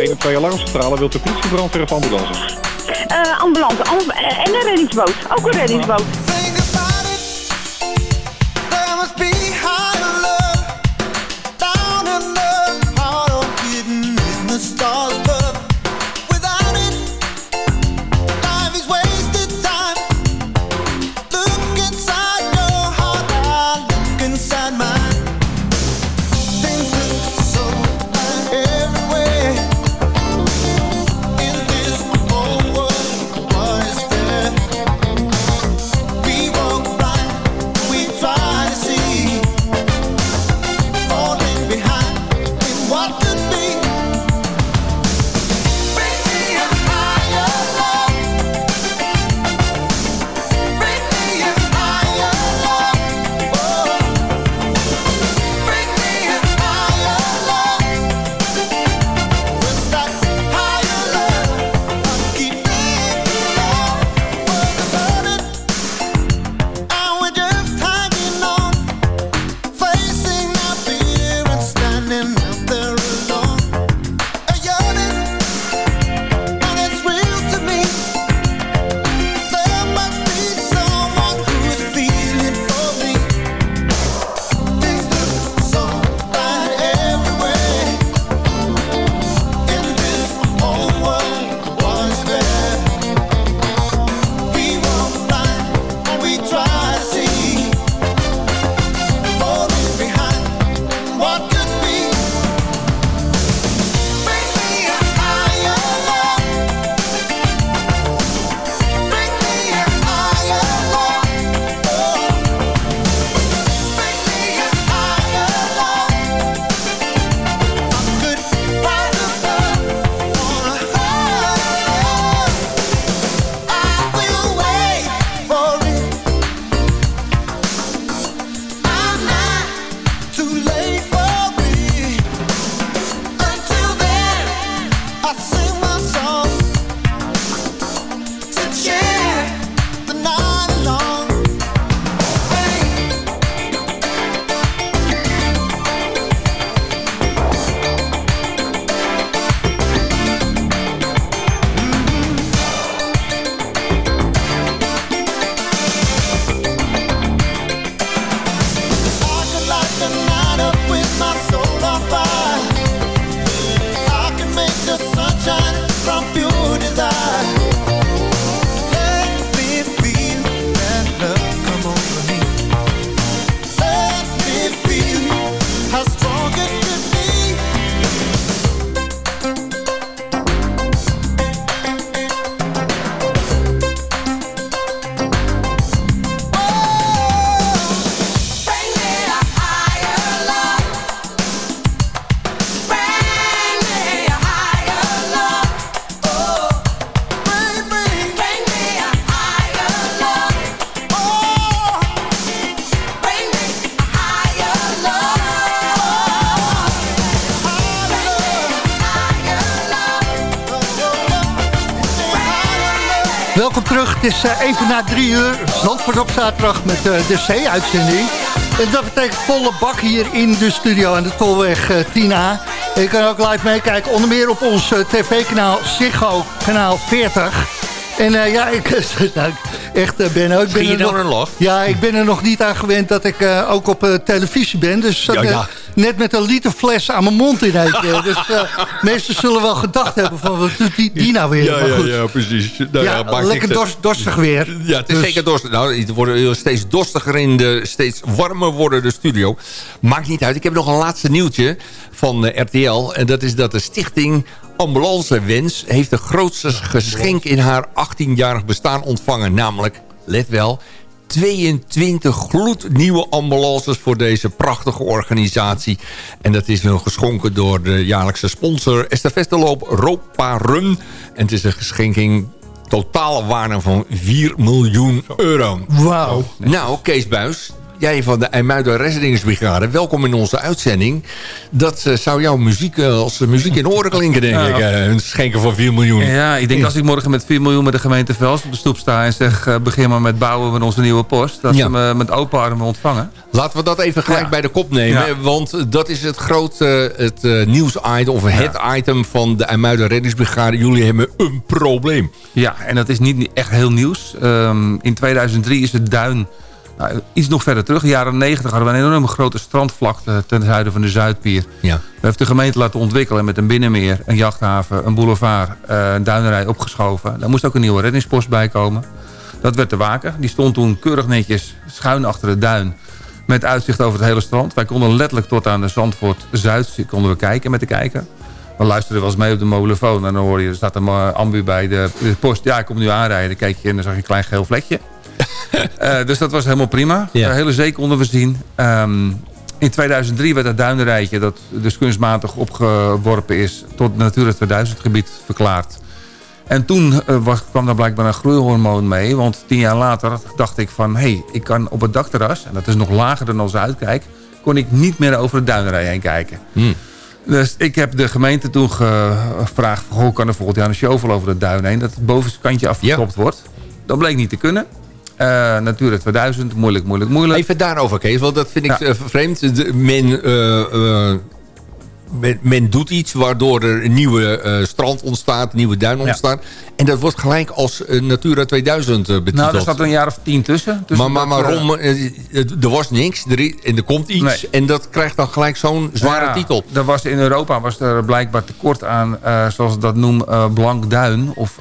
1 2 alarmcentrale wilt de politie, brandweer of ambulance? Eh, ambulance amb- en een reddingsboot. Ook een reddingsboot. Is eh, even na drie uur. Zandvoort op zaterdag met eh, de C-uitzending. En dat betekent volle bak hier in de studio aan de Tolweg eh, 10A. En je kan ook live meekijken, onder meer op ons tv-kanaal Ziggo, kanaal 40. En ja, ik, nou, echt, uh, ben Ging je er nog? Ja, ik ben er nog niet aan gewend dat ik ook op televisie ben. Dus dat, Ja, ja. Net met een liter fles aan mijn mond in één keer. Dus uh, mensen zullen wel gedacht hebben van, wat doet die, die nou weer? Ja, Maar ja, goed. ja, precies. Nou, Ja, maakt lekker niks uit. dorst, dorstig weer. Ja, het is Dus- zeker dorstig. Nou, het wordt steeds dorstiger in de steeds warmer wordende studio. Maakt niet uit. Ik heb nog een laatste nieuwtje van eh, RTL. En dat is dat de stichting Ambulance Wens... heeft de grootste geschenk in haar 18-jarig bestaan ontvangen. Namelijk, let wel... 22 gloednieuwe ambulances voor deze prachtige organisatie. En dat is nog geschonken door de jaarlijkse sponsor Estafetteloop Ropa Run. En het is een geschenking totale waarde van 4 miljoen euro. Wauw. Nou, Kees Buis, jij van de IJmuiden Reddingsbrigade, welkom in onze uitzending. Dat eh, zou jouw muziek eh, als muziek in oren klinken, denk ik. eh, een schenken van 4 miljoen. Ja, ik denk als ik morgen met 4 miljoen met de gemeente Vels op de stoep sta... en zeg, begin maar met bouwen van onze nieuwe post... dat Ja. ze me met open armen ontvangen. Laten we dat even gelijk Ja. bij de kop nemen. Ja. Want dat is het grote het, nieuwsitem of het item van de IJmuiden Reddingsbrigade. Jullie hebben een probleem. Ja, en dat is niet echt heel nieuws. Ehm, in 2003 is het duin nou, iets nog verder terug. In de jaren 90 hadden we een enorme grote strandvlakte... ten zuiden van de Zuidpier. Ja. We heeft de gemeente laten ontwikkelen met een binnenmeer, een jachthaven, een boulevard, eh, een duinerij opgeschoven. Daar moest ook een nieuwe reddingspost bij komen. Dat werd te waken. Die stond toen keurig netjes schuin achter de duin. Met uitzicht over het hele strand. Wij konden letterlijk tot aan de Zandvoort Zuid konden we kijken met de kijker. We luisterden wel eens mee op de mobielefoon. En dan hoorde je, er staat een eh, ambu bij de, de post. Ja, ik kom nu aanrijden. Dan kijk je en dan zag je een klein geel vlekje. Eh, dus dat was helemaal prima. Ja. De hele zee konden we zien. Ehm, in 2003 werd het duinenrijtje, dat dus kunstmatig opgeworpen is... tot Natura 2000 gebied verklaard. En toen eh, was, kwam daar blijkbaar een groeihormoon mee. Want tien jaar later dacht ik van... hé, hey, ik kan op het dakterras, en dat is nog lager dan als uitkijk... kon ik niet meer over de duinenrij heen kijken. Hmm. Dus ik heb de gemeente toen gevraagd... goh, kan er volgend jaar een shovel over de duin heen... dat het bovenste kantje afgekopt wordt. Dat bleek niet te kunnen. Eh Natura 2000, moeilijk, moeilijk, moeilijk. Even daarover, Kees, want dat vind ik Ja. eh, vreemd. De- men, eh, eh, men, men doet iets waardoor er een nieuwe eh, strand ontstaat, een nieuwe duin ontstaat. En dat wordt gelijk als eh, Natura 2000 eh, betiteld. nou, daar staat er een jaar of tien tussen. Dus maar, maar, waarom? er was niks er, en er komt iets. Nee. En dat krijgt dan gelijk zo'n zware Ja, titel. Er was in Europa was er blijkbaar tekort aan, zoals ze dat noemen, eh, blank duin. Of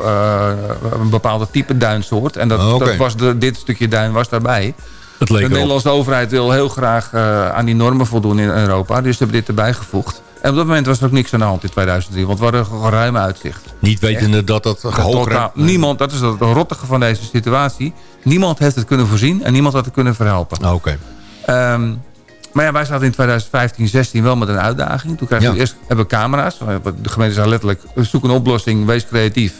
een bepaalde type duinsoort. En dat, Oh, oké. dat was de, dit stukje duin was daarbij. De. Nederlandse overheid wil heel graag aan die normen voldoen in Europa. Dus ze hebben dit erbij gevoegd. En op dat moment was er ook niks aan de hand in 2003. Want we hadden een ruim uitzicht. Niet wetende dat dat hoger... Niemand, dat is het rottige van deze situatie. Niemand heeft het kunnen voorzien en niemand had het kunnen verhelpen. Ah, Oké. Ehm, maar ja, wij zaten in 2015, 16 wel met een uitdaging. Toen kregen we Ja. eerst hebben we camera's. De gemeente zei letterlijk, zoek een oplossing, wees creatief.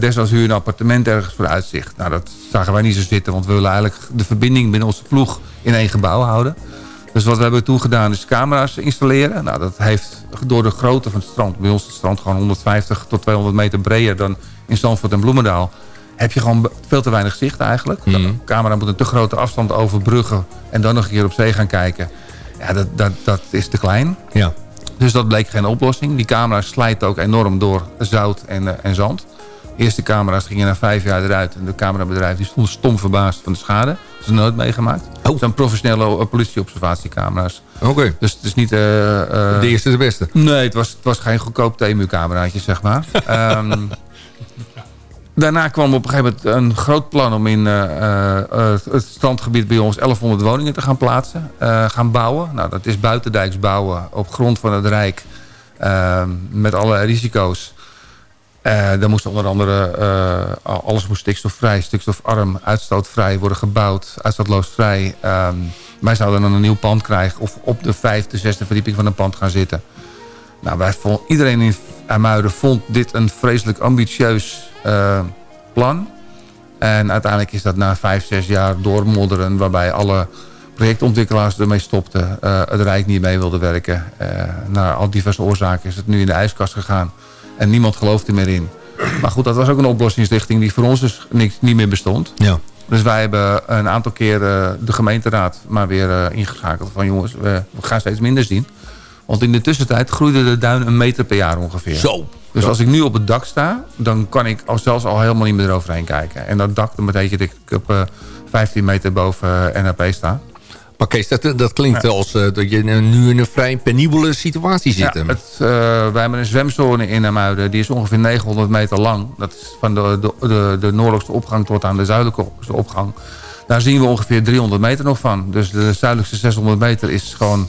Desnoods huur een appartement ergens voor uitzicht. Nou, dat zagen wij niet zo zitten, want we willen eigenlijk de verbinding binnen onze ploeg in één gebouw houden. Dus wat we hebben toen gedaan is camera's installeren. Nou, dat heeft door de grootte van het strand, bij ons is het strand gewoon 150 tot 200 meter breder dan in Zandvoort en Bloemendaal. Heb je gewoon veel te weinig zicht eigenlijk. De camera moet een te grote afstand overbruggen en dan nog een keer op zee gaan kijken. Ja, dat, dat, dat is te klein. Ja. Dus dat bleek geen oplossing. Die camera slijt ook enorm door zout en, eh, en zand. De eerste camera's gingen na vijf jaar eruit. En de camerabedrijf die stond stom verbaasd van de schade. Dat is nooit meegemaakt. Het zijn professionele eh, politieobservatiecamera's. Oké. Dus het is niet... eh, eh, De eerste de beste. Nee, het was, het was geen goedkoop TMU-cameraatje, zeg maar. Ehm, daarna kwam op een gegeven moment een groot plan om in het strandgebied bij ons 1100 woningen te gaan plaatsen, gaan bouwen. Nou, dat is buitendijks bouwen op grond van het Rijk ehm, met alle risico's. Eh daar moest onder andere, eh, alles moest stikstofvrij, stikstofarm, uitstootvrij worden gebouwd, uitstootloosvrij. Ehm wij zouden dan een nieuw pand krijgen of op de vijfde, zesde verdieping van een pand gaan zitten. Nou, wij vond, iedereen in IJmuiden vond dit een vreselijk ambitieus eh, plan. En uiteindelijk is dat na vijf, zes jaar doormodderen... waarbij alle projectontwikkelaars ermee stopten. het Rijk niet mee wilde werken. Naar al diverse oorzaken is het nu in de ijskast gegaan. En niemand geloofde meer in. Maar goed, dat was ook een oplossingsrichting die voor ons dus niks, niet meer bestond. Ja. Dus wij hebben een aantal keer eh, de gemeenteraad maar weer eh, ingeschakeld. Van jongens, we, gaan steeds minder zien. Want in de tussentijd groeide de duin een meter per jaar ongeveer. Zo. Dus als ik nu op het dak sta, dan kan ik al zelfs al helemaal niet meer eroverheen kijken. En dat dak, dat betekent dat ik op eh, 15 meter boven eh, NAP sta. Kees, dat, dat klinkt als eh, dat je nu in een vrij penibele situatie zit. Ja, het, uh, wij hebben een zwemzone in Amuiden. Die is ongeveer 900 meter lang. Dat is van de, de, de, de noordelijkste opgang tot aan de zuidelijke opgang. Daar zien we ongeveer 300 meter nog van. Dus de zuidelijkste 600 meter is gewoon...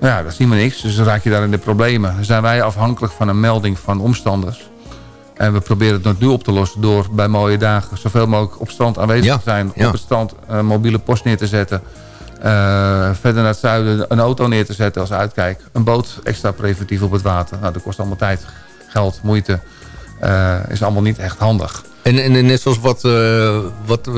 Ja, daar zien we niks. Dus dan raak je daar in de problemen. Dan zijn wij afhankelijk van een melding van omstanders. En we proberen het nu op te lossen door bij mooie dagen... zoveel mogelijk op strand aanwezig te zijn. Op het strand een mobiele post neer te zetten. Uh, verder naar het zuiden een auto neer te zetten als uitkijk. Een boot extra preventief op het water. Nou, dat kost allemaal tijd, geld, moeite. Uh, is allemaal niet echt handig. En, en net zoals wat, uh, wat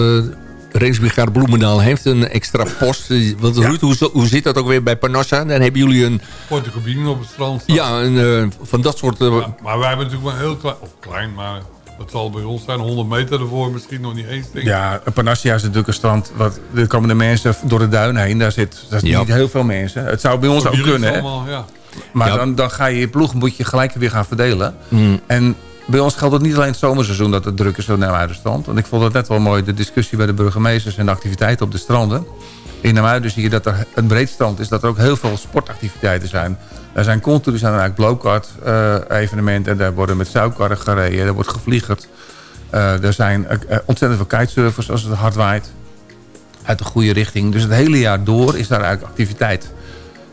Bloemendaal heeft een extra post. Want ja. Ruud, hoe, hoe zit dat ook weer bij Panassa? Dan hebben jullie een... Portocabine op het strand. Ja, een, van dat soort... Ja, maar wij hebben natuurlijk maar heel klein... Of klein, maar dat zal bij ons zijn, 100 meter ervoor, misschien nog niet eens. Ja, Panassia is natuurlijk een strand. Wat, er komen de mensen door de duin heen. Daar zit daar ja. niet heel veel mensen. Het zou bij ons ook kunnen. Allemaal, ja. Maar ja. Dan, dan ga je je ploeg moet je gelijk weer gaan verdelen. Mm. En bij ons geldt het niet alleen het zomerseizoen dat het druk is naar de strand. Want ik vond het net wel mooi, de discussie bij de burgemeesters en de activiteiten op de stranden. In Namuiden zie je dat er een breed strand is, dat er ook heel veel sportactiviteiten zijn. Er zijn continu zijn eigenlijk blowcard uh, evenementen. Daar worden met zoutkarren gereden. Er wordt gevliegerd. Uh, er zijn uh, ontzettend veel kitesurfers als het hard waait. Uit de goede richting. Dus het hele jaar door is daar eigenlijk activiteit.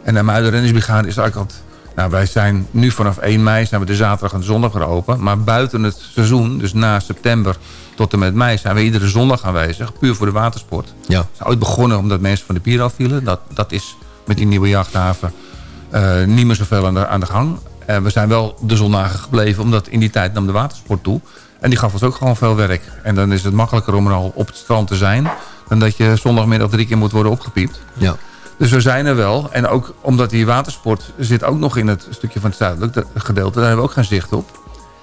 En de Muiden Renningsbrigade is eigenlijk altijd... Nou, wij zijn nu vanaf 1 mei zijn we de zaterdag en de zondag open. Maar buiten het seizoen, dus na september tot en met mei... zijn we iedere zondag aanwezig, puur voor de watersport. Ja. Het is ooit begonnen omdat mensen van de pier afvielen. Dat, dat is met die nieuwe jachthaven niet meer zoveel aan de, aan de gang. We zijn wel de zondagen gebleven, omdat in die tijd nam de watersport toe. En die gaf ons ook gewoon veel werk. En dan is het makkelijker om er al op het strand te zijn... dan dat je zondagmiddag drie keer moet worden opgepiept. Ja. Dus we zijn er wel. En ook omdat die watersport zit ook nog in het stukje van het zuidelijk gedeelte... daar hebben we ook geen zicht op.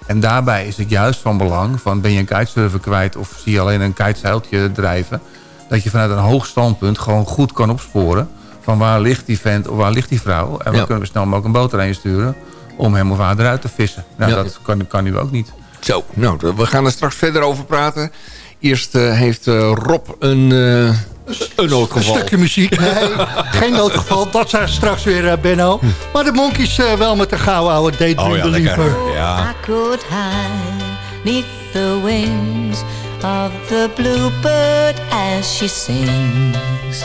En daarbij is het juist van belang van ben je een kitesurfer kwijt... of zie je alleen een kitezeiltje drijven... dat je vanuit een hoog standpunt gewoon goed kan opsporen van waar ligt die vent of waar ligt die vrouw. En we ja. kunnen we snel mogelijk een boot erheen sturen om hem of haar eruit te vissen. Nou, ja. dat kan, kan nu ook niet. Zo, nou, we gaan er straks verder over praten. Eerst uh, heeft uh, Rob een, uh, een noodgeval. Een stukje muziek. Nee, geen noodgeval. Dat zijn straks weer, Benno. Maar de Monkeys wel met de gouden oude Daydream oh, ja, Believer. Ja. I could hide neath the wings of the bluebird as she sings.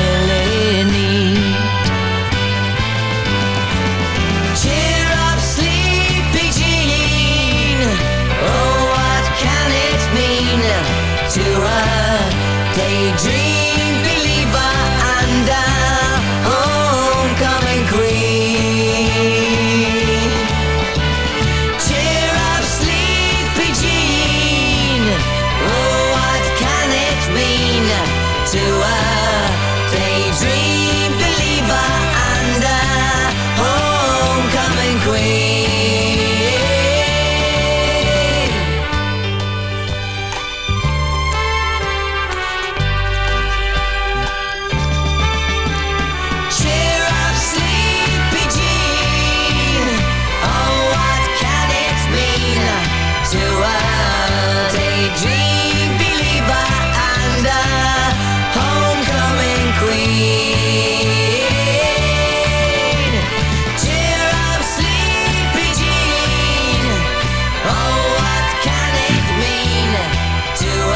to a daydream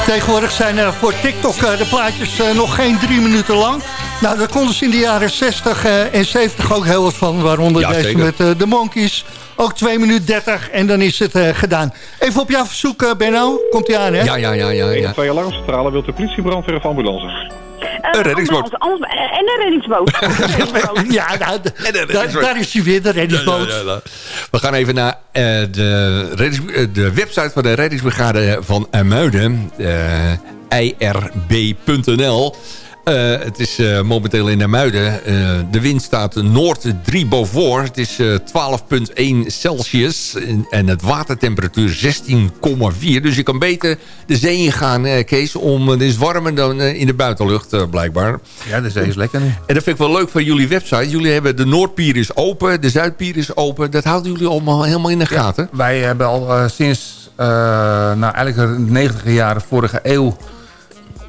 Tegenwoordig zijn er voor TikTok eh, de plaatjes eh, nog geen drie minuten lang. Nou, daar konden ze in de jaren 60 eh, en 70 ook heel wat van. Waaronder Ja, deze zeker. met eh, de Monkeys. Ook 2 minuten 30 en dan is het eh, gedaan. Even op jouw verzoek, eh, Benno. Komt hij aan, hè? Ja, ja, ja, ja. ja. 1 alarmcentrale wilt de politie, brandweer of ambulance? Eh, Een reddingsboot. ambulance, En een reddingsboot. Ja, nou, daar is hij weer, de reddingsboot. Ja, ja, ja. We gaan even naar eh, de, reddings- eh, de website van de reddingsbrigade van Muiden. irb.nl. Eh, het is eh, momenteel in Muiden. Eh, de wind staat noord 3 Beaufort. Het is eh, 12,1 Celsius. En, en het watertemperatuur 16,4. Dus je kan beter de zee in gaan, eh, Kees. Om, het is warmer dan in de buitenlucht, blijkbaar. Ja, de zee is lekker nu. En dat vind ik wel leuk van jullie website. Jullie hebben de Noordpier is open, de Zuidpier is open. Dat houden jullie allemaal helemaal in de gaten. Wij hebben al sinds, nou eigenlijk de 90 jaren vorige eeuw...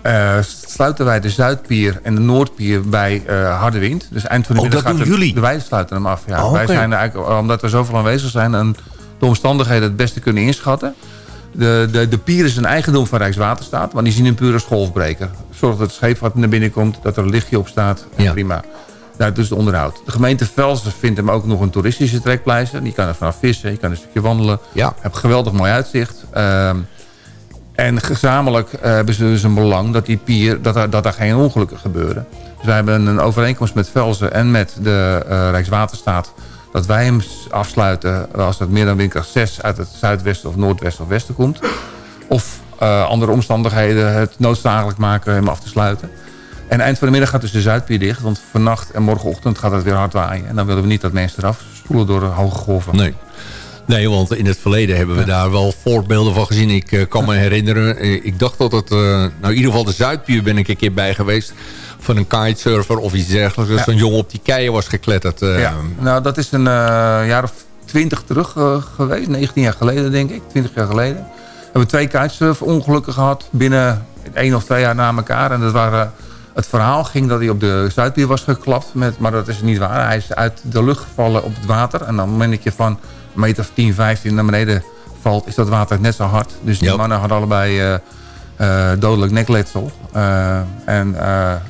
eh, sluiten wij de Zuidpier en de Noordpier bij eh, harde wind. Dus eind van de Oh, middag dat doen de- jullie? de- Wij sluiten hem af, ja. Oh, Wij zijn eigenlijk, omdat we zoveel aanwezig zijn... en de omstandigheden het beste kunnen inschatten. De, de, de pier is een eigendom van Rijkswaterstaat... want die zien hem puur als golfbreker. Zorg dat het scheepvaart naar binnen komt, dat er een lichtje op staat. En Ja. Prima. Nou, dus het onderhoud. De gemeente Velsen vindt hem ook nog een toeristische trekpleister. Die kan er vanaf vissen, je kan een stukje wandelen. Ja. Heb geweldig mooi uitzicht. Ehm, en gezamenlijk eh, hebben ze dus een belang dat die pier, dat er, dat er geen ongelukken gebeuren. Dus wij hebben een overeenkomst met Velsen en met de eh, Rijkswaterstaat... dat wij hem afsluiten als het meer dan windkracht 6 uit het zuidwesten of noordwesten of westen komt. Of eh, andere omstandigheden het noodzakelijk maken hem af te sluiten. En eind van de middag gaat dus de Zuidpier dicht. Want vannacht en morgenochtend gaat het weer hard waaien. En dan willen we niet dat mensen eraf spoelen door de hoge golven. Nee. Nee, want in het verleden hebben we daar wel voorbeelden van gezien. Ik eh, kan me herinneren, eh, ik dacht dat het... eh, nou, in ieder geval de Zuidpier ben ik een keer bij geweest... van een kitesurfer of iets dergelijks. Ja. zo'n jongen op die keien was gekletterd. Ja, nou dat is een jaar of twintig terug geweest. 19 jaar geleden denk ik, 20 jaar geleden. We hebben twee kitesurf-ongelukken gehad binnen één of twee jaar na elkaar. En dat waren, het verhaal ging dat hij op de Zuidpier was geklapt. Met, maar dat is niet waar. Hij is uit de lucht gevallen op het water. En dan moment dat je van een meter of 10, 15 naar beneden valt... is dat water net zo hard. Dus die mannen hadden allebei... eh, eh, dodelijk nekletsel. Eh, en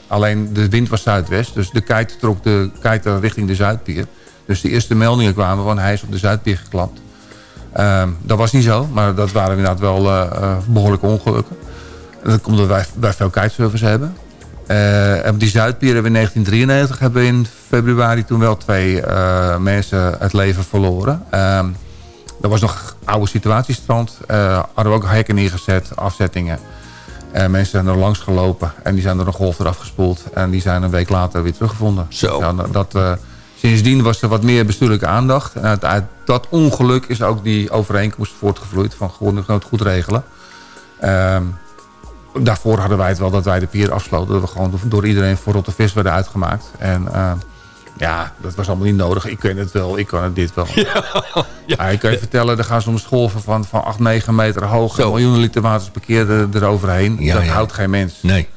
alleen de wind was zuidwest. Dus de kite trok de kite richting de Zuidpier. Dus de eerste meldingen kwamen van hij is op de Zuidpier geklapt. Ehm, dat was niet zo, maar dat waren inderdaad wel eh, eh, behoorlijke ongelukken. En dat komt omdat wij, wij veel kitesurfers hebben. En op die Zuidpier hebben we in 1993 hebben we in februari toen wel twee eh, mensen het leven verloren. Ehm, dat was nog oude situatiestrand. Eh hadden we ook hekken neergezet, afzettingen. Mensen zijn er langs gelopen en die zijn door een golf eraf gespoeld. En die zijn een week later weer teruggevonden. Zo. Ja, dat, dat, eh, sindsdien was er wat meer bestuurlijke aandacht. En uit, uit dat ongeluk is ook die overeenkomst voortgevloeid van gewoon het goed regelen. Ehm, daarvoor hadden wij het wel dat wij de pier afsloten. Dat we gewoon door iedereen voor rotte vis werden uitgemaakt. En ehm, ja, dat was allemaal niet nodig. Ik ken het wel, ik kan het dit wel. Ja, ik kan je vertellen, er gaan soms golven van, van 8, 9 meter hoog. Zo. Miljoenen liter water parkeer er, eroverheen. Ja, dat ja. houdt geen mens. Nee.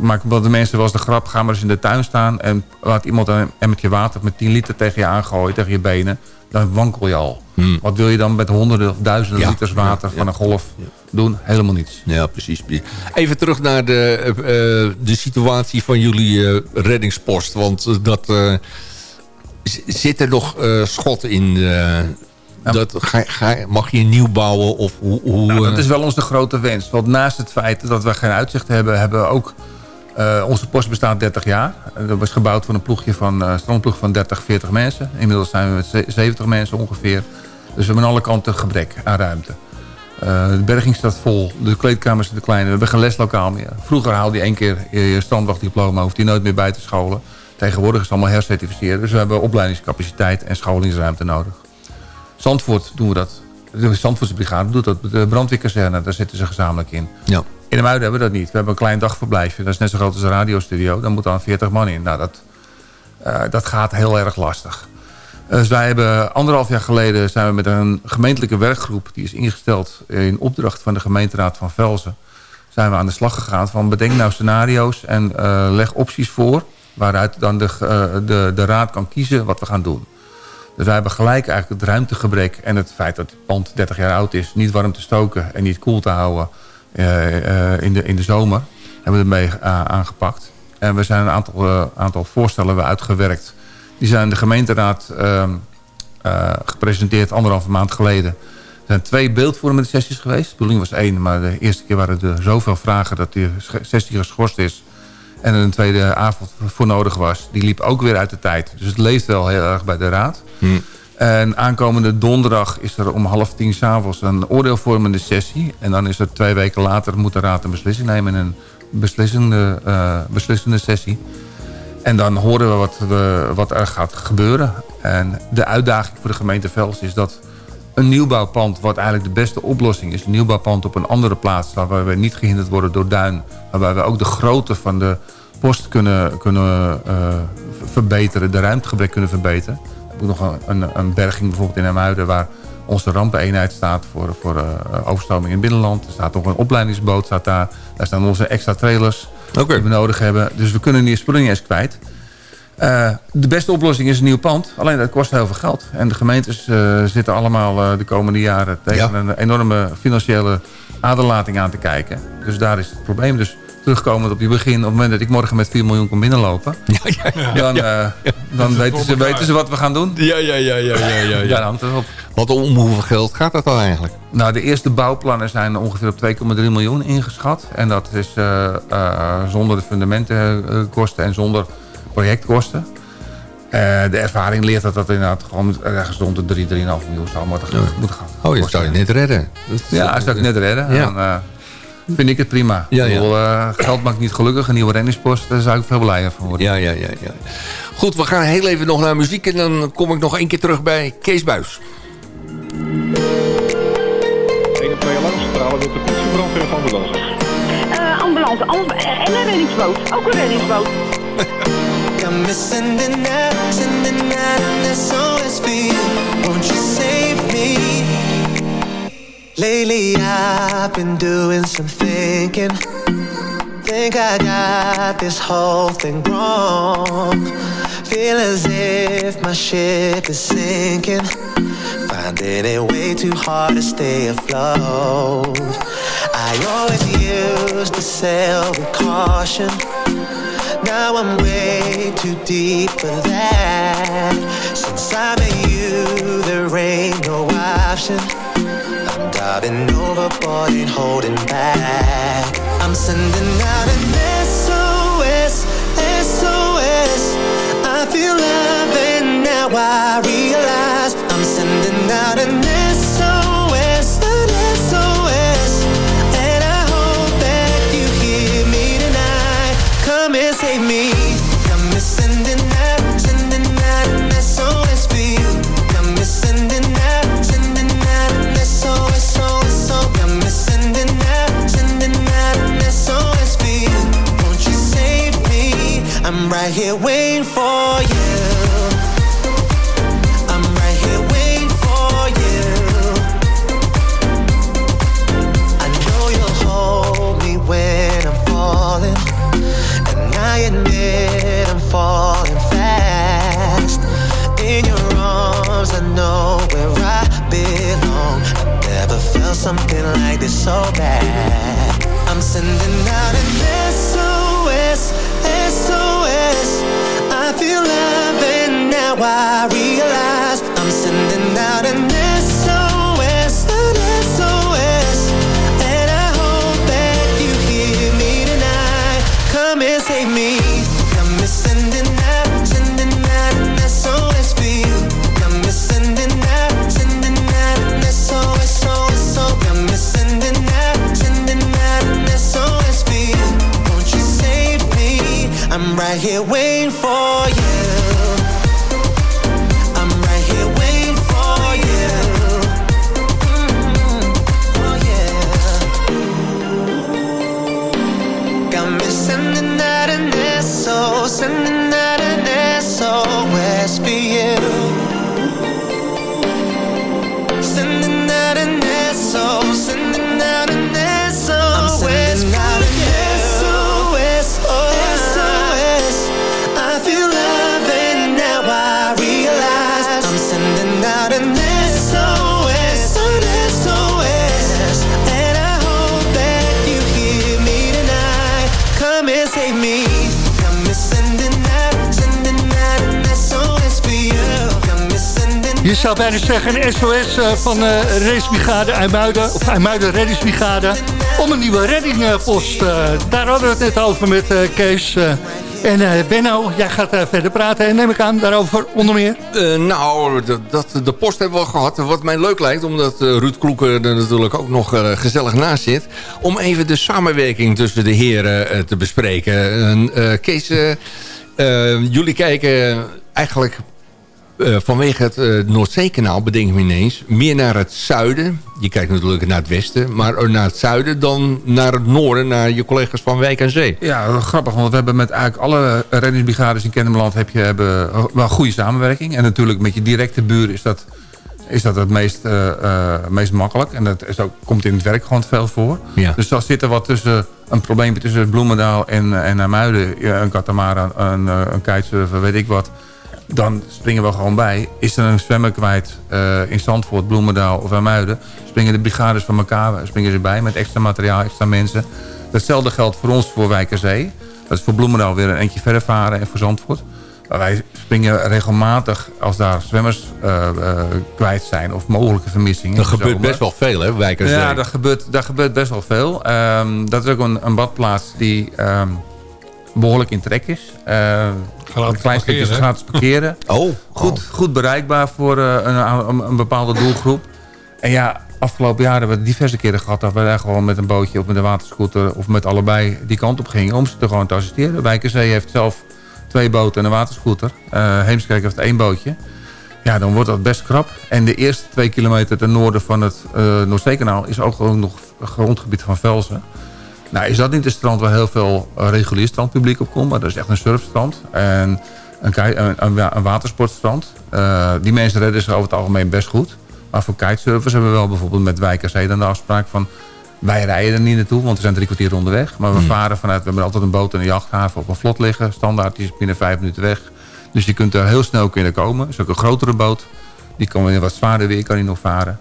Maar wat de mensen eens de grap, ga maar eens in de tuin staan... en laat iemand een emmertje water met 10 liter tegen je aangooien, tegen je benen... dan wankel je al. Wat wil je dan met honderden of duizenden Hmm. Ja, liters water ja, van een golf doen? Helemaal niets. Ja, precies. Even terug naar de, eh, eh, de situatie van jullie eh, reddingspost. Want dat... z- zit er nog schot in... dat, ga, ga, mag je nieuw bouwen? Of hoe... hoe Nou, dat is wel onze grote wens. Want naast het feit dat we geen uitzicht hebben... hebben we ook... eh, onze post bestaat 30 jaar. Eh, Dat was gebouwd van een ploegje van, eh strandploeg van 30, 40 mensen. Inmiddels zijn we met ze- 70 mensen ongeveer. Dus we hebben aan alle kanten gebrek aan ruimte. De berging staat vol. De kleedkamers zijn te klein. We hebben geen leslokaal meer. Vroeger haalde je één keer je strandwachtdiploma. Hoeft je nooit meer bij te scholen. Tegenwoordig is het allemaal hercertificeerd. Dus we hebben opleidingscapaciteit en scholingsruimte nodig. Zandvoort doen we dat. De Zandvoortse brigade doet dat. De brandweerkazerne, daar zitten ze gezamenlijk in. ja. In de Muiden hebben we dat niet. We hebben een klein dagverblijfje. Dat is net zo groot als een radiostudio. Daar moeten dan 40 man in. Nou, dat, eh, dat gaat heel erg lastig. Dus wij hebben anderhalf jaar geleden zijn we met een gemeentelijke werkgroep... die is ingesteld in opdracht van de gemeenteraad van Velzen... zijn we aan de slag gegaan van bedenk nou scenario's... en eh, leg opties voor waaruit dan de, eh, de, de raad kan kiezen wat we gaan doen. Dus wij hebben gelijk eigenlijk het ruimtegebrek... en het feit dat het pand 30 jaar oud is... niet warm te stoken en niet koel te houden... eh, eh, in, de, in de zomer. Hebben we ermee eh, aangepakt. En we zijn een aantal, aantal voorstellen uitgewerkt. Die zijn de gemeenteraad ehm, eh, gepresenteerd anderhalve maand geleden. Er zijn twee beeldvormende sessies geweest. De bedoeling was één, maar de eerste keer waren er zoveel vragen... dat die sessie geschorst is. En een tweede avond voor nodig was. Die liep ook weer uit de tijd. Dus het leeft wel heel erg bij de raad. En aankomende donderdag is er om half tien s'avonds een oordeelvormende sessie. En dan is er twee weken later moet de raad een beslissing nemen in een beslissende, eh, beslissende sessie. En dan horen we wat, wat er gaat gebeuren. En de uitdaging voor de gemeente Vels is dat een nieuwbouwpand... wat eigenlijk de beste oplossing is... een nieuwbouwpand op een andere plaats... waarbij we niet gehinderd worden door duin... waarbij we ook de grootte van de post kunnen, kunnen eh, verbeteren... de ruimtegebrek kunnen verbeteren. Nog een, een, een berging bijvoorbeeld in Hermuiden... waar onze rampeneenheid staat voor, voor eh, overstroming in het binnenland. Er staat nog een opleidingsboot staat daar. Daar staan onze extra trailers die we nodig hebben. Dus we kunnen die spullen kwijt. Eh, de beste oplossing is een nieuw pand. Alleen dat kost heel veel geld. En de gemeentes eh, zitten allemaal de komende jaren tegen een enorme financiële aderlating aan te kijken. Dus daar is het probleem. Dus terugkomend op je begin, op het moment dat ik morgen met 4 miljoen kom binnenlopen, dan, eh, dan weten, ze, weten ze wat we gaan doen. Ja, ja, ja, ja, ja, ja, ja. Daar hangt het op. Wat om hoeveel geld gaat dat dan eigenlijk? Nou, de eerste bouwplannen zijn ongeveer op 2,3 miljoen ingeschat. En dat is eh, eh, zonder de fundamentenkosten en zonder projectkosten. Eh, de ervaring leert dat dat inderdaad gewoon ergens rond de 3, 3,5 miljoen zou moeten, moeten gaan. Oh, je zou je net redden. Dat Ja, als ik net redden, Ja. dan eh, vind ik het prima. Ja, Ik ja. bedoel, eh, geld maakt niet gelukkig. Een nieuwe renningspost, daar zou ik veel blijer van worden. Ja, ja, ja, ja. Goed, we gaan heel even nog naar muziek... en dan kom ik nog één keer terug bij Kees Buis. 102 alarmcentrale wilt de politie, brandweer of ambulance? Eh, ambulance amb- en een reddingsboot. Ook een reddingsboot. Got me sending out, sending out an SOS for you. Won't you save me? Lately I've been doing some thinking. Think I got this whole thing wrong. Feel as if my ship is sinking. Finding it way too hard to stay afloat. I always used to sail with caution. Now I'm way too deep for that. Since I met you, there ain't no option. I'm diving overboard, and holding back. I'm sending out an SOS, SOS. I feel love and now I realize I'm sending out an so bad. I'm sending out an SOS, SOS. I feel love and now I here waiting for you. I'm right here waiting for you. Mm, oh yeah. Got me sending out an SO, sending out an SOS for you. Bijna zeggen een SOS eh, van uh, Racebrigade IJmuiden, of IJmuiden Reddingsbrigade, om een nieuwe reddingpost. Uh, daar hadden we het net over met Kees. en Benno, jij gaat verder praten en neem ik aan daarover onder meer. nou, dat, de post hebben we al gehad. Wat mij leuk lijkt, omdat Ruud Kloeken er natuurlijk ook nog gezellig naast zit, om even de samenwerking tussen de heren te bespreken. Kees, jullie kijken eigenlijk uh, vanwege het uh, Noordzeekanaal, bedenk ik me ineens... meer naar het zuiden. Je kijkt natuurlijk naar het westen. Maar naar het zuiden dan naar het noorden... naar je collega's van Wijk en Zee. Ja, grappig. Want we hebben met eigenlijk alle reddingsbrigades in Kennemerland... heb je hebben wel goede samenwerking. En natuurlijk met je directe buren is dat, is dat het meest, uh, meest makkelijk. En dat is ook, komt in het werk gewoon veel voor. Ja. Dus als zit er wat tussen... een probleem tussen Bloemendaal en, en Namuiden... een katamaran, een, een kitesurfer, weet ik wat dan springen we gewoon bij. Is er een zwemmer kwijt uh, in Zandvoort, Bloemendaal of Amuiden... springen de brigades van elkaar springen ze bij met extra materiaal, extra mensen. Datzelfde geldt voor ons voor Wijkerzee. Dat is voor Bloemendaal weer een eentje verder varen en voor Zandvoort. Maar wij springen regelmatig als daar zwemmers uh, uh, kwijt zijn... of mogelijke vermissingen. Er gebeurt best wel veel, hè, Wijkerzee? Ja, daar gebeurt, daar gebeurt best wel veel. Um, dat is ook een, een badplaats die... Um, behoorlijk in trek is. Uh, een klein stukje gratis parkeren. oh, Goed, goed bereikbaar voor uh, een, een, bepaalde doelgroep. En ja, afgelopen jaren hebben we diverse keren gehad... dat we daar gewoon met een bootje of met een waterscooter... of met allebei die kant op gingen om ze te gewoon te assisteren. Wijkerzee heeft zelf twee boten en een waterscooter. Uh, Heemskerk heeft één bootje. Ja, dan wordt dat best krap. En de eerste twee kilometer ten noorden van het uh, Noordzeekanaal... is ook gewoon nog grondgebied van Velsen. Nou is dat niet het strand waar heel veel eh, regulier strandpubliek op komt. Maar dat is echt een surfstrand. En een, een, een watersportstrand. Uh, die mensen redden zich over het algemeen best goed. Maar voor kitesurfers hebben we wel bijvoorbeeld met Wijkerzee dan de afspraak van... wij rijden er niet naartoe, want we zijn drie kwartier onderweg. Maar we hmm. varen vanuit, we hebben altijd een boot en een jachthaven op een vlot liggen. Standaard, die is binnen vijf minuten weg. Dus je kunt er heel snel kunnen komen. Het is ook een grotere boot. Die kan in wat zwaarder weer, kan die nog varen.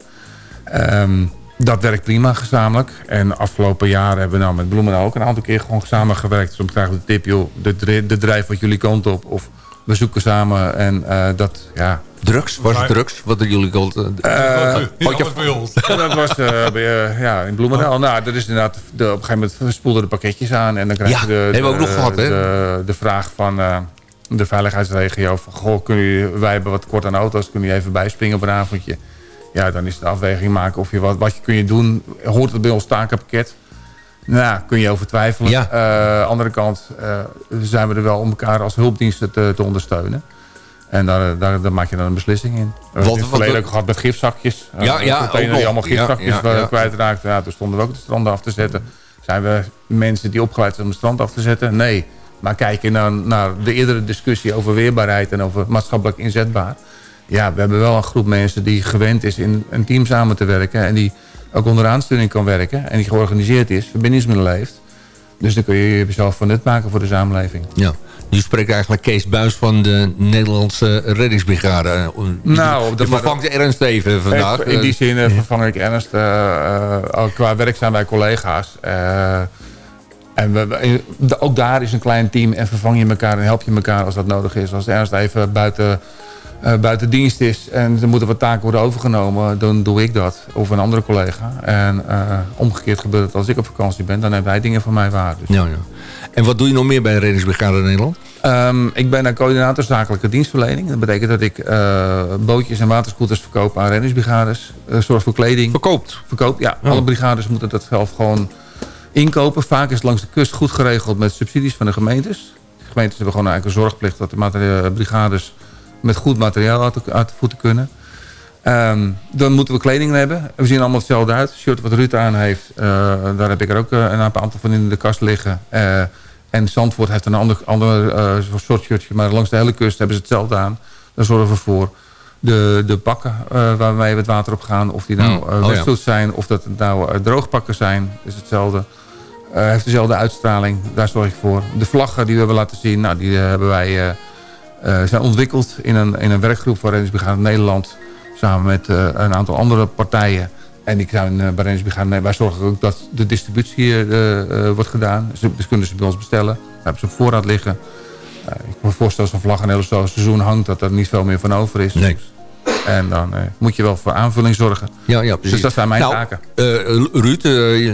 Um, dat werkt prima gezamenlijk. En afgelopen jaren hebben we nou met Bloemen ook een aantal keer gewoon samen gewerkt. Soms krijgen we de tip, joh, de, de drijf wat jullie kant op. Of we zoeken samen en uh, dat, ja... Drugs? Was het drugs? Wat jullie kant... Uh, uh, bij ons. dat was uh, ja, in Bloemendaal. Oh. Nou, dat is inderdaad... De, op een gegeven moment spoelden de pakketjes aan. En dan krijg je de, hebben we ook nog gehad, hè? De, de vraag van de veiligheidsregio. Van, goh, kunnen jullie, wij hebben wat kort aan auto's. Kunnen jullie even bijspringen op een avondje? Ja, dan is de afweging maken of je wat, wat je kun je doen. Hoort het bij ons takenpakket? Nou, kun je over twijfelen. Ja. Uh, andere kant uh, zijn we er wel om elkaar als hulpdiensten te, te ondersteunen. En daar, daar, daar, maak je dan een beslissing in. We hebben het verleden ook gehad met gifzakjes. Ja, uh, ja, die allemaal gifzakjes ja, ja. Ja, toen stonden we ook de stranden af te zetten. Zijn we mensen die opgeleid zijn om de strand af te zetten? Nee. Maar kijken naar, naar de eerdere discussie over weerbaarheid... en over maatschappelijk inzetbaar ja, we hebben wel een groep mensen die gewend is in een team samen te werken. En die ook onder aansturing kan werken. En die georganiseerd is, verbindingsmiddelen heeft. Dus dan kun je jezelf van nut maken voor de samenleving. Ja. Nu spreekt eigenlijk Kees Buis van de Nederlandse reddingsbrigade. Nou, de vervangt Ernst even vandaag. in die zin uh, vervang ik Ernst. Uh, uh, qua werk zijn wij collega's. en we, ook daar is een klein team en vervang je elkaar en help je elkaar als dat nodig is. Als Ernst even buiten uh, buiten dienst is en er moeten wat taken worden overgenomen, dan doe ik dat. Of een andere collega. En uh, omgekeerd gebeurt het als ik op vakantie ben, dan hebben wij dingen van mij waar. Dus. Ja, ja. En wat doe je nog meer bij de Reddingsbrigade Nederland? Um, ik ben een coördinator zakelijke dienstverlening. Dat betekent dat ik uh, bootjes en waterscooters verkoop aan reddingsbrigades. zorg voor kleding. Verkoopt? Verkoopt, ja. Alle brigades moeten dat zelf gewoon inkopen. Vaak is het langs de kust goed geregeld met subsidies van de gemeentes. De gemeentes hebben gewoon eigenlijk een zorgplicht dat de brigades met goed materiaal uit de, uit de voeten kunnen. Um, dan moeten we kleding hebben. We zien allemaal hetzelfde uit. Het shirt wat Ruud aan heeft, uh, daar heb ik er ook uh, een aantal van in de kast liggen. Uh, en Zandvoort heeft een ander, ander soort shirtje. Maar langs de hele kust hebben ze hetzelfde aan. Daar zorgen we voor. De, de bakken waarmee we het water op gaan. Of die nou uh, oh, ja. zijn of dat het nou droogpakken zijn. Is hetzelfde. heeft dezelfde uitstraling. Daar zorg ik voor. De vlaggen die we hebben laten zien. Nou, die hebben wij zijn ontwikkeld in een, in een werkgroep van Reddingsbrigade Nederland. Samen met uh, een aantal andere partijen. En die zijn uh, bij Reddingsbrigade Wij zorgen ook dat de distributie wordt gedaan. Dus kunnen ze bij ons bestellen. We hebben ze op voorraad liggen. ik kan me voorstellen als een vlag een hele seizoen hangt... dat er niet veel meer van over is. Nee. En dan eh, moet je wel voor aanvulling zorgen. Ja, ja, precies. Dus dat zijn mijn nou, taken. eh, Ruud, eh,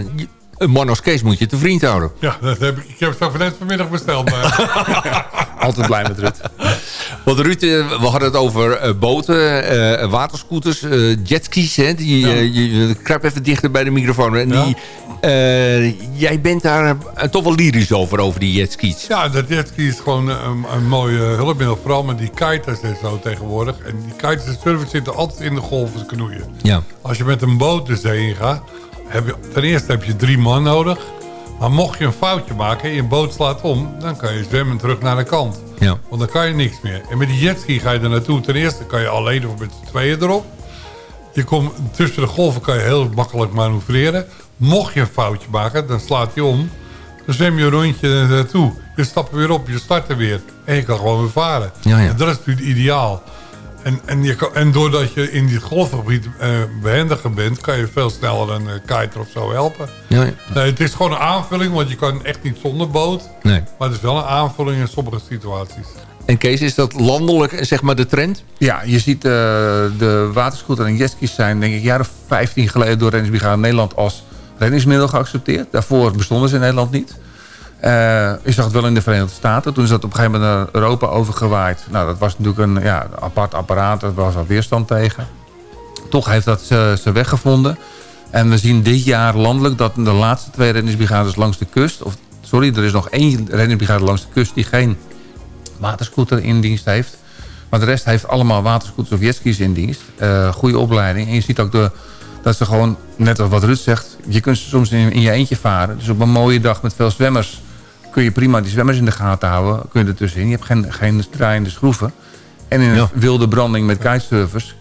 een man als Kees moet je te vriend houden. Ja, dat heb ik, ik heb het ook net vanmiddag besteld. Maar Altijd blij met Ruud. Want Ruud, eh, we hadden het over eh, boten, eh, waterscooters, jetskis. Hè? Die, je, kruip even dichter bij de microfoon. En die, jij bent daar toch wel lyrisch over, over die jetskis. ja, dat jetski is gewoon een, een mooi eh, hulpmiddel. Vooral met die kiters en zo tegenwoordig. En die kiters en surfers zitten altijd in de golven te knoeien. Ja. Als je met een boot de zee in gaat, heb je, ten eerste heb je drie man nodig. Maar mocht je een foutje maken en je boot slaat om, dan kan je zwemmen terug naar de kant. Ja. Want dan kan je niks meer. En met die jetski ga je er naartoe. Ten eerste kan je alleen of met z'n tweeën erop. Je komt, tussen de golven kan je heel makkelijk manoeuvreren. Mocht je een foutje maken, dan slaat hij om. Dan zwem je een rondje naartoe. Je stapt er weer op, je start er weer. En je kan gewoon weer varen. Ja, ja. En dat is natuurlijk ideaal. En, en, je kan, en doordat je in die golfgebied eh, behendiger bent... kan je veel sneller een uh, kiter of zo helpen. Ja, ja. Nee, het is gewoon een aanvulling, want je kan echt niet zonder boot. Nee. Maar het is wel een aanvulling in sommige situaties. En Kees, is dat landelijk eh, zeg maar de trend? Ja, je ziet eh, de waterscooter en jetskis zijn denk ik of 15 geleden door Reddingsbrigade Nederland als reddingsmiddel geaccepteerd. Daarvoor bestonden ze in Nederland niet. Eh, je zag het wel in de Verenigde Staten. Toen is dat op een gegeven moment naar Europa overgewaaid. Nou, dat was natuurlijk een ja, apart apparaat. Er was al weerstand tegen. Toch heeft dat ze, ze weggevonden. En we zien dit jaar landelijk dat de laatste twee reddingsbrigades langs de kust... Of, sorry, er is nog één reddingsbrigade langs de kust die geen waterscooter in dienst heeft. Maar de rest heeft allemaal waterscooters of jetskis in dienst. Eh, goede opleiding. En je ziet ook de, dat ze gewoon, net als wat Ruud zegt... je kunt ze soms in, in je eentje varen. Dus op een mooie dag met veel zwemmers... kun je prima die zwemmers in de gaten houden. Kun je ertussenin. Je hebt geen, geen draaiende schroeven. En in een wilde branding met kitesurfers...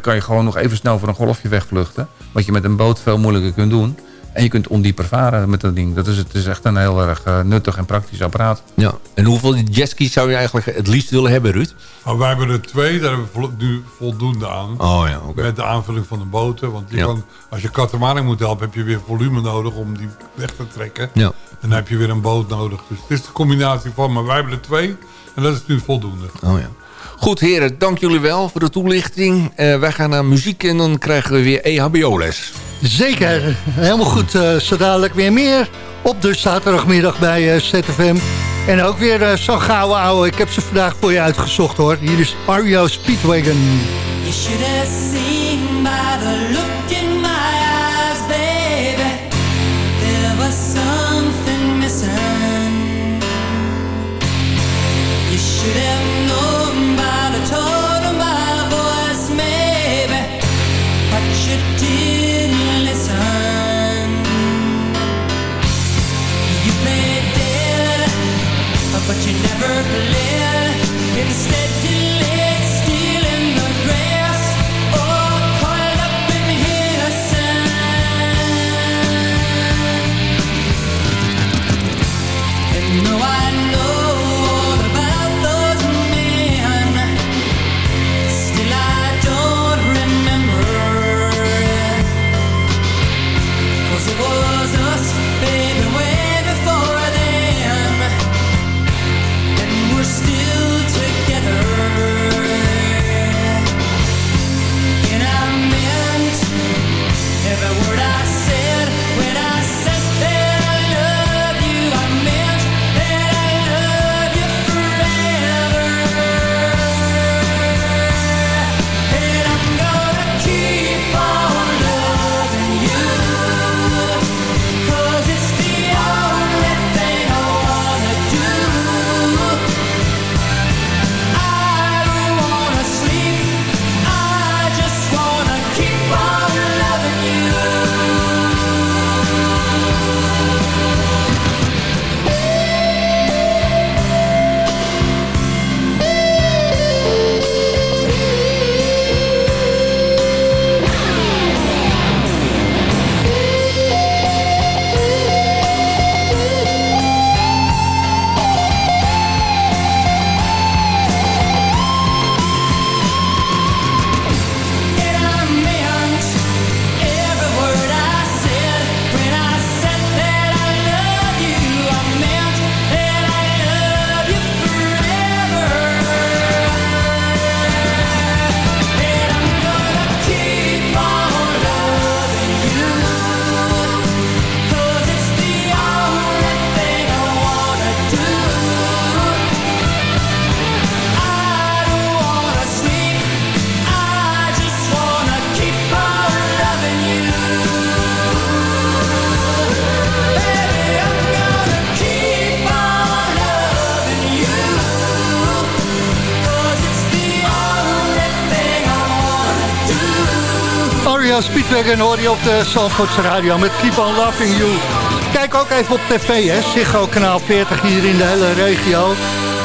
kan je gewoon nog even snel voor een golfje wegvluchten. Wat je met een boot veel moeilijker kunt doen. En je kunt ondieper varen met dat ding. Dat is, het is echt een heel erg eh, nuttig en praktisch apparaat. Ja. En hoeveel jetskis zou je eigenlijk het liefst willen hebben, Ruud? Maar wij hebben er twee, daar hebben we nu voldoende aan. Oh ja, oké. Met de aanvulling van de boten. Want je Ja. kan, als je katamaring moet helpen, heb je weer volume nodig om die weg te trekken. Ja. En dan heb je weer een boot nodig. Dus het is de combinatie van, maar wij hebben er twee. En dat is nu voldoende. Oh ja. Goed heren, dank jullie wel voor de toelichting. Eh, wij gaan naar muziek en dan krijgen we weer E EHBO-les. Zeker, helemaal goed. eh zo dadelijk weer meer op de zaterdagmiddag bij eh, ZFM. En ook weer eh, zo'n gouden ouwe. Ik heb ze vandaag voor je uitgezocht hoor. Hier is Ario Speedwagon. You perfect Speedwagon hoor je op de Zandvoortse Radio met Keep on Loving You. Kijk ook even op tv, hè. Ziggo kanaal 40 hier in de hele regio.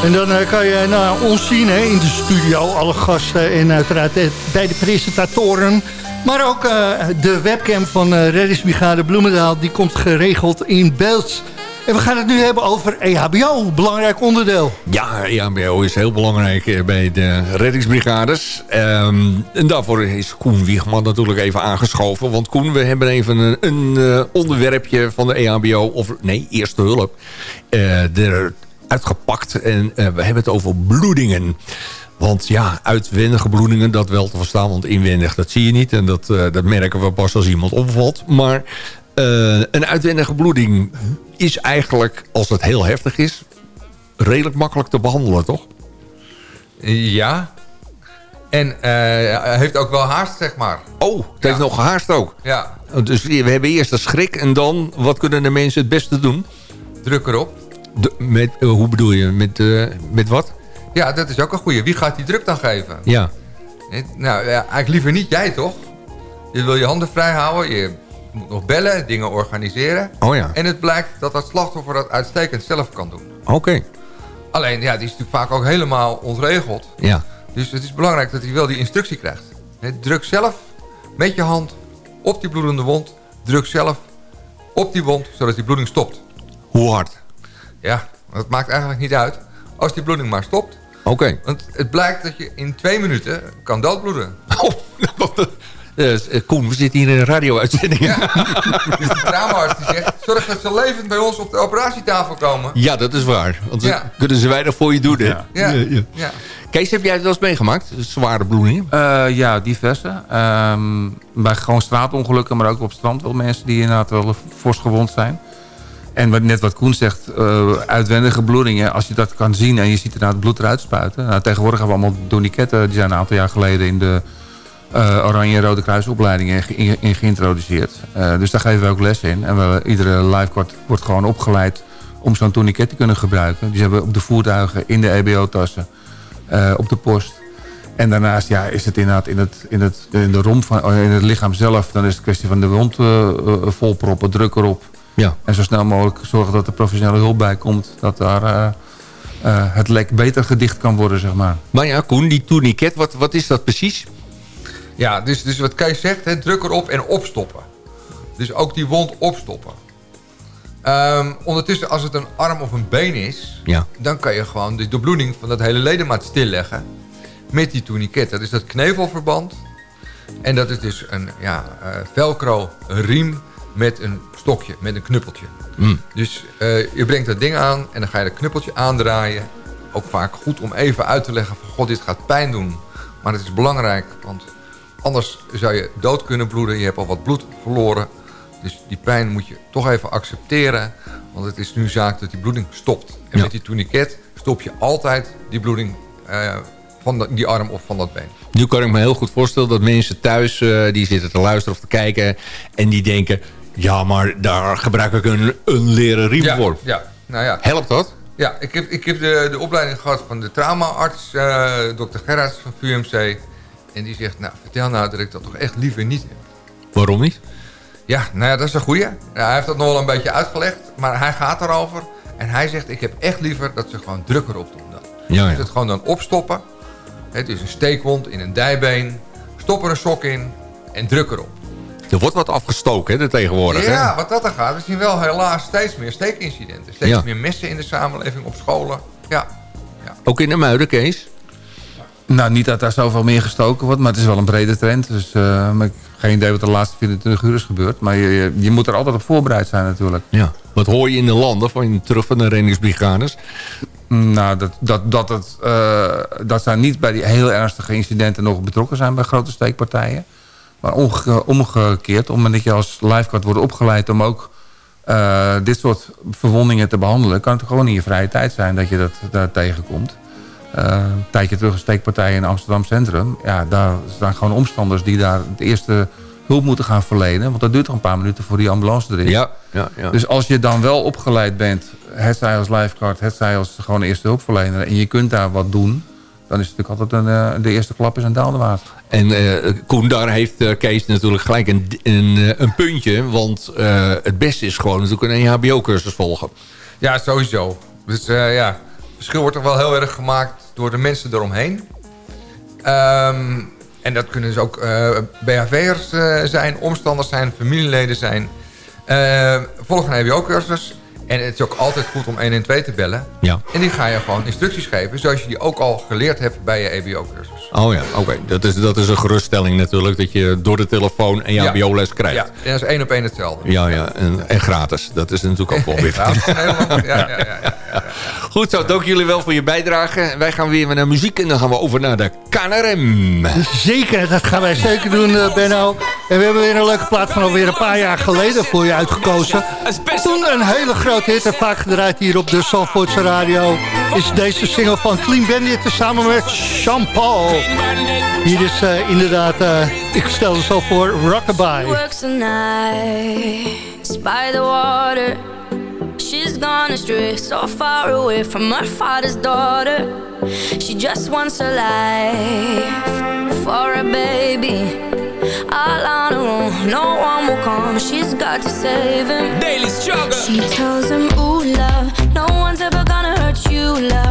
En dan eh, kan je naar ons zien hè, in de studio, alle gasten en uiteraard eh, bij de presentatoren. Maar ook eh, de webcam van uh, Reddingsbrigade Bloemendaal, die komt geregeld in beeld. En we gaan het nu hebben over EHBO, belangrijk onderdeel. Ja, EHBO is heel belangrijk eh, bij de reddingsbrigades. Ehm, en daarvoor is Koen Wiegman natuurlijk even aangeschoven. Want Koen, we hebben even een, een eh, onderwerpje van de EHBO... of nee, eerste hulp, eh er uitgepakt. En eh, we hebben het over bloedingen. Want ja, uitwendige bloedingen, dat wel te verstaan. Want inwendig, dat zie je niet. En dat, eh, dat merken we pas als iemand opvalt. Maar eh, een uitwendige bloeding is eigenlijk, als het heel heftig is... redelijk makkelijk te behandelen, toch? Ja. En eh, hij heeft ook wel haast, zeg maar. Oh, het heeft nog gehaast ook. Ja. Dus we hebben eerst de schrik en dan, wat kunnen de mensen het beste doen? Druk erop. De, met, eh, hoe bedoel je? Met, eh, met wat? Ja, dat is ook een goeie. Wie gaat die druk dan geven? Ja. Nou, ja, eigenlijk liever niet jij, toch? Je wil je handen vrij houden. Je moet nog bellen, dingen organiseren. Oh ja. En het blijkt dat dat slachtoffer dat uitstekend zelf kan doen. Oké. Alleen, ja, die is natuurlijk vaak ook helemaal ontregeld. Ja. Dus het is belangrijk dat hij wel die instructie krijgt. Druk zelf met je hand op die bloedende wond. Druk zelf op die wond, zodat die bloeding stopt. Hoe hard? Ja, dat maakt eigenlijk niet uit. Als die bloeding maar stopt. Oké. Want het blijkt dat je in twee minuten kan doodbloeden. Eh, eh, Koen, we zitten hier in een radio-uitzending. Ja. Dus de traumaarts die zegt... zorg dat ze levend bij ons op de operatietafel komen. dat is waar. Want Ja. dan kunnen ze weinig voor je doen, hè? Ja. ja. Kees, heb jij het wel eens meegemaakt? Zware bloedingen? Eh, ja, diverse. Ehm, bij gewoon straatongelukken, maar ook op strand wel mensen die inderdaad wel fors gewond zijn. En wat, net wat Koen zegt, eh, uitwendige bloedingen, als je dat kan zien en je ziet inderdaad bloed eruit spuiten. Nou, tegenwoordig hebben we allemaal doniketten, die zijn een aantal jaar geleden in de eh, Oranje en Rode Kruisopleidingen ge- in, in geïntroduceerd. Eh, dus daar geven we ook les in. En we, iedere lifeguard wordt gewoon opgeleid om zo'n tourniquet te kunnen gebruiken. Die hebben we op de voertuigen, in de EBO-tassen, eh, op de post. En daarnaast ja, is het inderdaad in, het, in, het, in de romp van in het lichaam zelf. Dan is het kwestie van de wond volproppen, druk erop. Ja. En zo snel mogelijk zorgen dat er professionele hulp bij komt. Dat daar het lek beter gedicht kan worden, zeg maar. Maar ja, Koen, die tourniquet, wat, wat is dat precies? Ja, dus, dus wat Kees zegt, hè, druk erop en opstoppen. Dus ook die wond opstoppen. Ehm, ondertussen, als het een arm of een been is... Ja. dan kan je gewoon de, bloeding van dat hele ledemaat stilleggen... met die tourniquet. Dat is dat knevelverband. En dat is dus een ja, eh, velcro riem met een stokje, met een knuppeltje. Mm. Dus eh, je brengt dat ding aan en dan ga je dat knuppeltje aandraaien. Ook vaak goed om even uit te leggen van... God, dit gaat pijn doen. Maar het is belangrijk, want anders zou je dood kunnen bloeden. Je hebt al wat bloed verloren. Dus die pijn moet je toch even accepteren. Want het is nu zaak dat die bloeding stopt. En Ja. met die tourniquet stop je altijd die bloeding eh, van de- die arm of van dat been. Nu kan ik me heel goed voorstellen dat mensen thuis... eh, die zitten te luisteren of te kijken... en die denken... ja, maar daar gebruik ik een, een leren riem ja, voor. Ja, nou ja. Helpt dat? Ja, ik heb, ik heb de, de opleiding gehad van de traumaarts, eh dokter Gerrits van VUMC. En die zegt, nou, vertel nou dat ik dat toch echt liever niet heb. Waarom niet? Ja, nou ja, dat is een goeie. Ja, hij heeft dat nog wel een beetje uitgelegd, maar hij gaat erover. En hij zegt, ik heb echt liever dat ze gewoon drukker op doen dan. Ja, Dus ja. het gewoon dan opstoppen. Het is een steekwond in een dijbeen. Stop er een sok in en druk erop. Er wordt wat afgestoken hè, tegenwoordig. Ja, Hè? wat dat er gaat, we zien wel helaas steeds meer steekincidenten. Steeds Ja. meer messen in de samenleving, op scholen. Ja, Ook in de muiden, Kees? Nou, niet dat daar zoveel meer gestoken wordt, maar het is wel een brede trend. Dus eh, maar ik heb geen idee wat de laatste 24 uur is gebeurd. Maar je, je, je moet er altijd op voorbereid zijn natuurlijk. Ja. Wat hoor je in de landen van terug van de reddingsbrigades? Nou, dat, dat, dat, het, eh, dat zij niet bij die heel ernstige incidenten nog betrokken zijn bij grote steekpartijen. Maar omge- omgekeerd, omdat je als lifeguard wordt opgeleid om ook eh, dit soort verwondingen te behandelen, kan het gewoon in je vrije tijd zijn dat je dat daar tegenkomt. Eh, een tijdje terug een steekpartij in Amsterdam Centrum. Ja, daar staan gewoon omstanders die daar het eerste hulp moeten gaan verlenen. Want dat duurt toch een paar minuten voor die ambulance er is. Ja, ja, ja. Dus als je dan wel opgeleid bent, het zij als lifeguard, het zij als gewoon eerste hulpverlener... en je kunt daar wat doen, dan is het natuurlijk altijd een, eh, de eerste klap is een daalde water. En eh, Koen, daar heeft eh, Kees natuurlijk gelijk een, een, een puntje. Want eh, het beste is gewoon natuurlijk een EHBO-cursus volgen. Ja, sowieso. Dus eh, ja, verschil wordt toch wel heel erg gemaakt door de mensen eromheen. Ehm, en dat kunnen dus ook eh BHV'ers eh, zijn, omstanders zijn, familieleden zijn. Eh volg een EBO-cursus. En het is ook altijd goed om 112 te bellen. Ja. En die ga je gewoon instructies geven, zoals je die ook al geleerd hebt bij je EBO-cursus. Oh ja, oké. Dat, is, dat is een geruststelling natuurlijk. Dat je door de telefoon een EHBO-les krijgt. Ja, en dat is één op één hetzelfde. Ja, ja. En, en gratis. Dat is natuurlijk ook wel weer. Ja, helemaal, ja, ja, ja, ja. Goed zo, dank jullie wel voor je bijdrage. Wij gaan weer naar muziek en dan gaan we over naar de KNRM. Zeker, dat gaan wij zeker doen, eh, Benno. En we hebben weer een leuke plaat van alweer een paar jaar geleden voor je uitgekozen. Toen een hele grote hit en vaak gedraaid hier op de Zandvoortse radio... is deze single van Clean Bandit samen met Jean-Paul. Hier is eh, inderdaad, eh, ik stel het zo voor, Rockabye. by the water. She's gone astray, so far away from her father's daughter. She just wants a life for a baby. All on her own, no one will come. She's got to save him. Daily struggle. She tells him, Ooh, love, no one's ever gonna hurt you, love.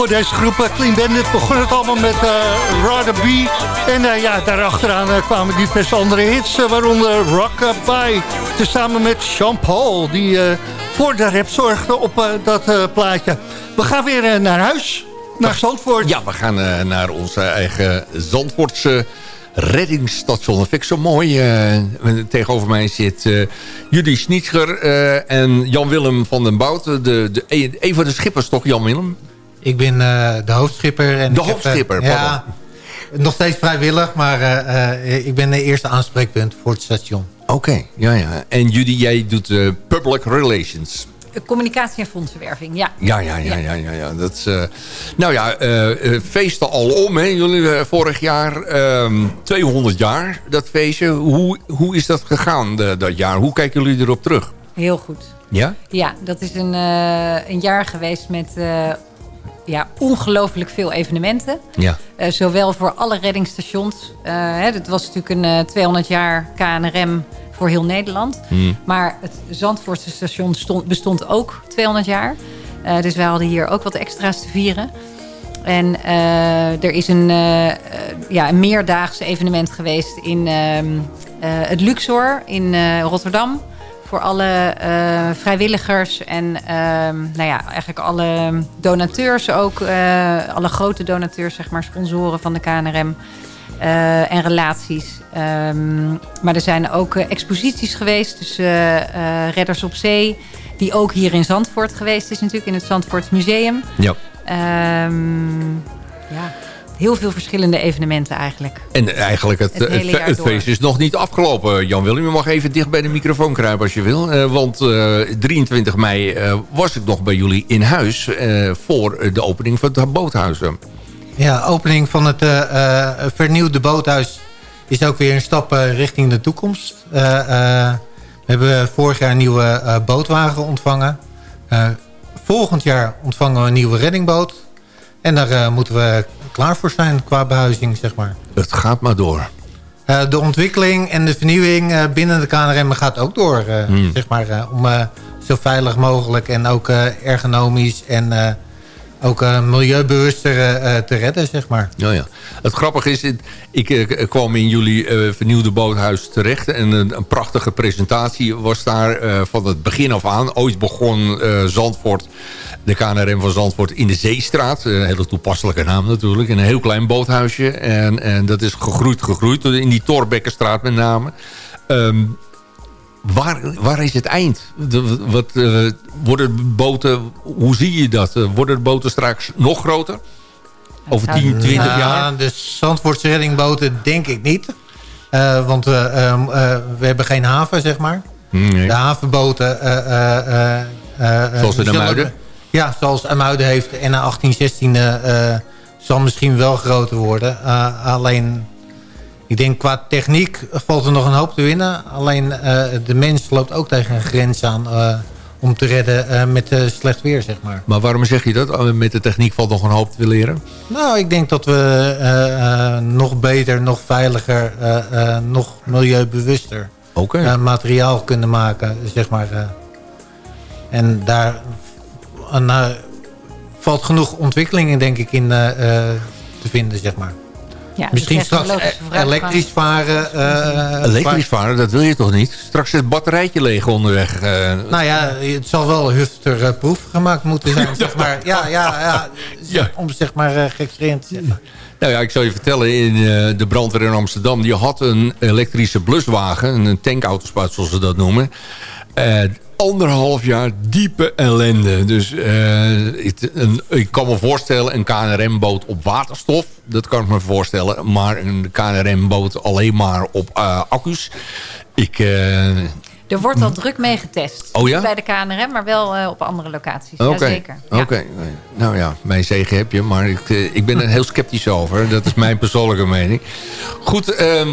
Voor deze groep eh, Clean Bandit begon het allemaal met uh, Rather Be. En eh, ja, daarachteraan eh, kwamen diverse andere hits, eh, waaronder Rockabye. Tezamen met Jean-Paul, die eh, voor de rap zorgde op eh, dat eh, plaatje. We gaan weer eh, naar huis, naar Zandvoort. Ja, we gaan eh, naar onze eigen Zandvoortse reddingsstation. Dat vind ik zo mooi. eh, tegenover mij zit eh Judy Schnitzger eh, en Jan-Willem van den Bout. De, de, een van de schippers toch, Jan-Willem? Ik ben eh, de hoofdschipper. En De ik heb, eh, hoofdschipper, ja, nog steeds vrijwillig, maar eh, eh, ik ben de eerste aanspreekpunt voor het station. Oké, ja, ja. En Judy, jij doet eh, public relations. Communicatie en fondsenwerving, ja. Ja, ja, ja, ja, ja. ja. Dat is, eh, nou ja, eh, eh, feesten al om, hè. Jullie vorig jaar ehm, 200 jaar, dat feestje. Hoe, hoe is dat gegaan de- dat jaar? Hoe kijken jullie erop terug? Heel goed. Ja? Ja, dat is een, eh, een jaar geweest met eh, ja, ongelooflijk veel evenementen. Ja. Eh, zowel voor alle reddingsstations. eh hè, het was natuurlijk een eh, 200 jaar KNRM voor heel Nederland. Hmm. Maar het Zandvoortse station stond, bestond ook 200 jaar. Eh, dus wij hadden hier ook wat extra's te vieren. En eh, er is een, eh, eh, ja, een meerdaags evenement geweest in ehm, eh, het Luxor in eh, Rotterdam. Voor alle eh, vrijwilligers en ehm, nou ja, eigenlijk alle donateurs ook. eh, alle grote donateurs, zeg maar, sponsoren van de KNRM. eh, en relaties. Ehm, maar er zijn ook exposities geweest. Eh, Redders op Zee. Die ook hier in Zandvoort geweest is natuurlijk. In het Zandvoort Museum. Ja. Ehm, ja, heel veel verschillende evenementen eigenlijk. En eigenlijk het, Het door. feest is nog niet afgelopen, Jan-Willem. Je mag even dicht bij de microfoon kruipen als je wil. Eh, want eh, 23 mei eh, was ik nog bij jullie in huis... eh, voor de opening van het boothuis. Ja, opening van het eh, eh, vernieuwde boothuis is ook weer een stap eh, richting de toekomst. Eh, eh, we hebben vorig jaar een nieuwe eh, bootwagen ontvangen. Eh, volgend jaar ontvangen we een nieuwe reddingboot. En daar eh, moeten we klaar voor zijn qua behuizing, zeg maar. Het gaat maar door. Eh, de ontwikkeling en de vernieuwing eh, binnen de KNRM gaat ook door. eh, Hmm. zeg maar, om zo veilig mogelijk en ook ergonomisch en ook eh, milieubewuster eh, eh, te redden, zeg maar. Ja, ja. Het grappige is, ik kwam in jullie vernieuwde boothuis terecht. En een, prachtige presentatie was daar van het begin af aan. Ooit begon Zandvoort, de KNRM van Zandvoort, in de Zeestraat. Een hele toepasselijke naam natuurlijk. In een heel klein boothuisje. En, en dat is gegroeid, gegroeid. In die Torbekkenstraat met name. Ehm, Waar, waar is het eind? De, wat, eh, worden boten, hoe zie je dat? Eh, worden de boten straks nog groter? Over 10, 20 Nou, jaar? De Zandvoortse reddingboten denk ik niet. Eh, want eh, ehm, eh, we hebben geen haven, zeg maar. Nee. De havenboten... eh, eh, eh, eh, Zoals in Amuiden? Ja, zoals Amuiden heeft. En na 1816 eh, eh, zal misschien wel groter worden. Alleen, ik denk qua techniek valt er nog een hoop te winnen. Alleen eh, de mens loopt ook tegen een grens aan... eh, om te redden eh, met slecht weer, zeg maar. Maar waarom zeg je dat? Met de techniek valt nog een hoop te leren. Nou, ik denk dat we nog beter, nog veiliger, nog milieubewuster materiaal kunnen maken, zeg maar. en daar nou, valt genoeg ontwikkelingen, denk ik, in te vinden, zeg maar. Ja, Misschien dus straks elektrisch varen. eh, Elektrisch varen, dat wil je toch niet? Straks is het batterijtje leeg onderweg. eh. Nou ja, het zal wel hufterproef gemaakt moeten zijn, zeg maar. Ja, ja, ja. Om zeg maar uh, gekscherend te zeggen. Nou ja, ik zal je vertellen, in eh, de brandweer in Amsterdam... die had een elektrische bluswagen, een tankautospuit zoals ze dat noemen... Eh, anderhalf jaar diepe ellende. Dus eh, het- een, ik kan me voorstellen, een KNRM-boot op waterstof... dat kan ik me voorstellen, maar een KNRM-boot alleen maar op eh, accu's... Ik, eh, Er wordt al druk mee getest. Oh ja? Niet bij de KNRM, maar wel eh, op andere locaties. Oké, Jazeker. oké. Nou ja, mijn zegen heb je, maar ik, eh, ik ben er heel sceptisch over. Dat is mijn persoonlijke mening. Goed, ehm,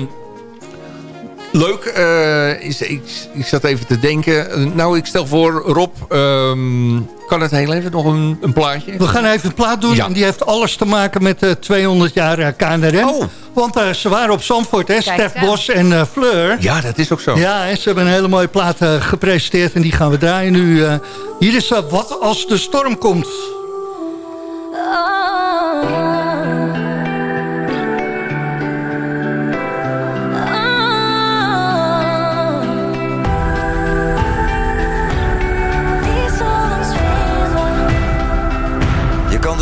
leuk. eh, is, ik, ik zat even te denken. Nou, ik stel voor, Rob, ehm, kan het heel even nog een, een plaatje? We gaan even een plaat doen. Ja. En die heeft alles te maken met de 200 jaar KNRM. Oh. Want eh, ze waren op Zandvoort, hè? Stef. Bos en eh, Fleur. Ja, dat is ook zo. Ja, en ze hebben een hele mooie plaat gepresenteerd. En die gaan we draaien nu. eh. hier is Wat als de storm komt.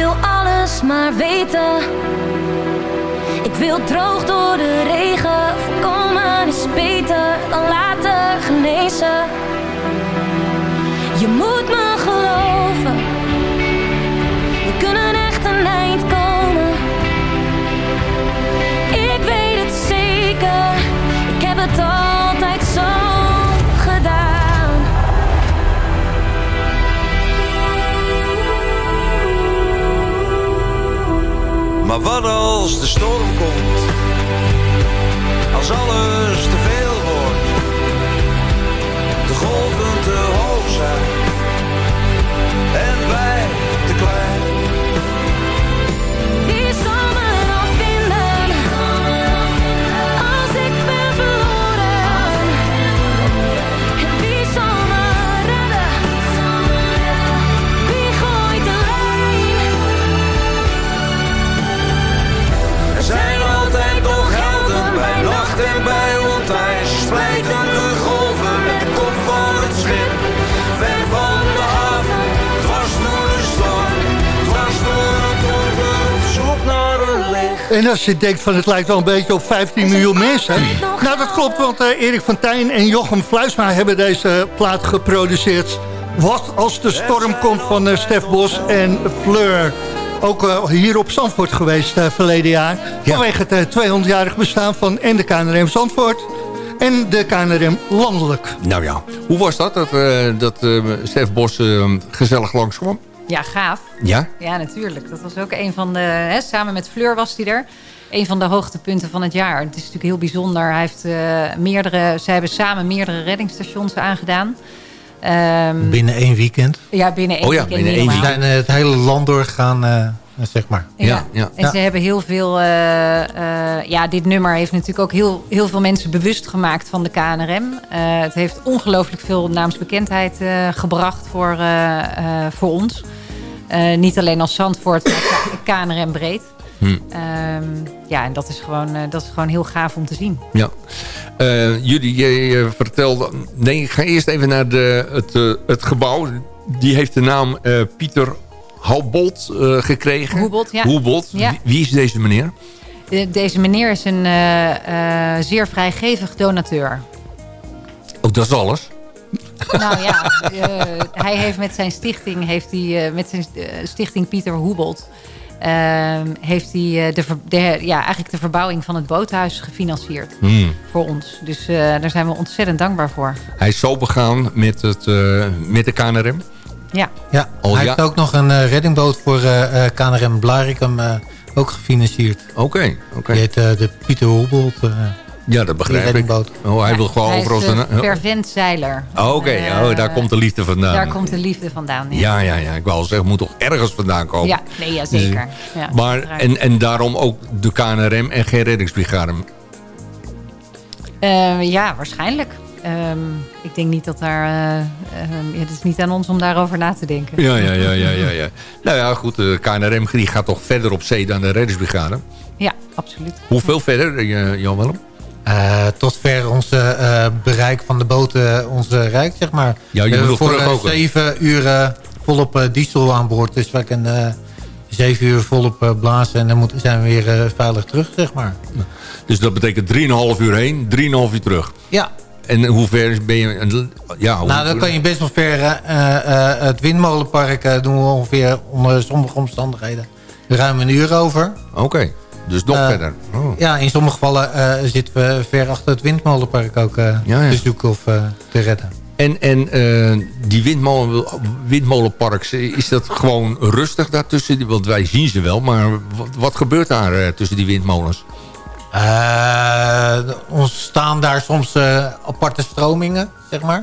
Wil alles maar weten. Ik wil droog door de regen. Voorkomen is beter dan laten genezen. Je moet me geloven. We kunnen echt een eind komen. Ik weet het zeker. Maar wat als de storm komt? Als alles te veel wordt, de golven te hoog zijn en wij te klein. En als je denkt van het lijkt wel een beetje op 15 miljoen mensen. Nou, dat klopt, want eh, Erik van Tijn en Jochem Fluisma hebben deze plaat geproduceerd. Wat als de storm komt van eh, Stef Bos en Fleur. Ook eh, hier op Zandvoort geweest verleden jaar. Vanwege het 200-jarig bestaan van en de KNRM Zandvoort en de KNRM Landelijk. Nou ja, hoe was dat, dat, dat Stef Bos gezellig langskwam? Ja, gaaf. Ja? Ja, natuurlijk. Dat was ook een van de... Hè, samen met Fleur was hij er. Een van de hoogtepunten van het jaar. Het is natuurlijk heel bijzonder. Hij heeft eh, meerdere... Zij hebben samen meerdere reddingsstations aangedaan. Ehm, Binnen één weekend. Ja, binnen één Oh ja, weekend. binnen één helemaal. We zijn eh, het hele land doorgegaan, eh, zeg maar. Ja. En ze hebben heel veel... eh, eh, ja, dit nummer heeft natuurlijk ook heel, heel veel mensen bewust gemaakt van de KNRM. Eh, het heeft ongelooflijk veel naamsbekendheid eh, gebracht voor, eh, eh, voor ons. Eh, niet alleen als Zandvoort, maar KNRM breed. Hm. Ehm, ja, en dat is, gewoon, eh, dat is gewoon heel gaaf om te zien. Ja. Eh, jullie, je, je vertelde... Nee, ik ga eerst even naar de, het, eh, het gebouw. Die heeft de naam eh, Pieter Houbold eh, gekregen. Hoebold, ja. Wie, wie is deze meneer? De- deze meneer is een eh, eh, zeer vrijgevig donateur. Oh, dat is alles. Nou ja, eh, hij heeft met zijn stichting, heeft hij, eh, met zijn eh, stichting Pieter Hoebold, ehm, heeft hij eh, de, ja, eigenlijk de verbouwing van het boothuis gefinancierd Hmm. voor ons. Dus eh, daar zijn we ontzettend dankbaar voor. Hij is zo begaan met, het, eh, met de KNRM. Ja. Ja, Oh, hij ja. heeft ook nog een eh, reddingboot voor eh, eh, KNRM Blarikum eh, ook gefinancierd. Oké, oké. Die heet eh, de Pieter Hoebold. eh, Ja, dat begrijp ik. reddingboot. Oh, hij wil gewoon hij overal is een fervent zeiler. Oh, Oké, oh, daar komt de liefde vandaan. Daar komt de liefde vandaan. Ja, Ja, ja, ja. Ik wou al zeggen, moet toch ergens vandaan komen. ja nee, ja, zeker. Dus- Ja, maar, en, en daarom ook de KNRM en geen reddingsbrigade. Eh, ja, waarschijnlijk. Ehm, ik denk niet dat daar... eh, ehm, ja, het is niet aan ons om daarover na te denken. Ja, ja, ja, ja, ja, ja. Nou ja, goed, de KNRM die gaat toch verder op zee dan de reddingsbrigade. Ja, absoluut. Hoeveel verder, eh, Jan Willem? Eh, tot ver ons eh, bereik van de boten ons eh, rijk, zeg maar. Ja, je We voor terug eh, ook, hè? zeven uur eh, volop eh, diesel aan boord. Dus wij kunnen eh, zeven uur volop eh, blazen en dan moeten, zijn we weer eh, veilig terug, zeg maar. Dus dat betekent 3,5 uur heen, 3,5 uur terug. Ja. En hoe ver ben je... Ja, hoe- Nou, dan kan je best wel ver. eh, eh, het windmolenpark eh, doen we ongeveer onder sommige omstandigheden ruim een uur over. Oké, dus nog verder. Oh. Ja, in sommige gevallen zitten we ver achter het windmolenpark ook Ja, ja. te zoeken of te redden. En, en die windmolen, windmolenparks, is dat gewoon rustig daartussen? Want wij zien ze wel, maar wat, wat gebeurt daar tussen die windmolens? Eh, ontstaan daar soms eh, aparte stromingen, zeg maar.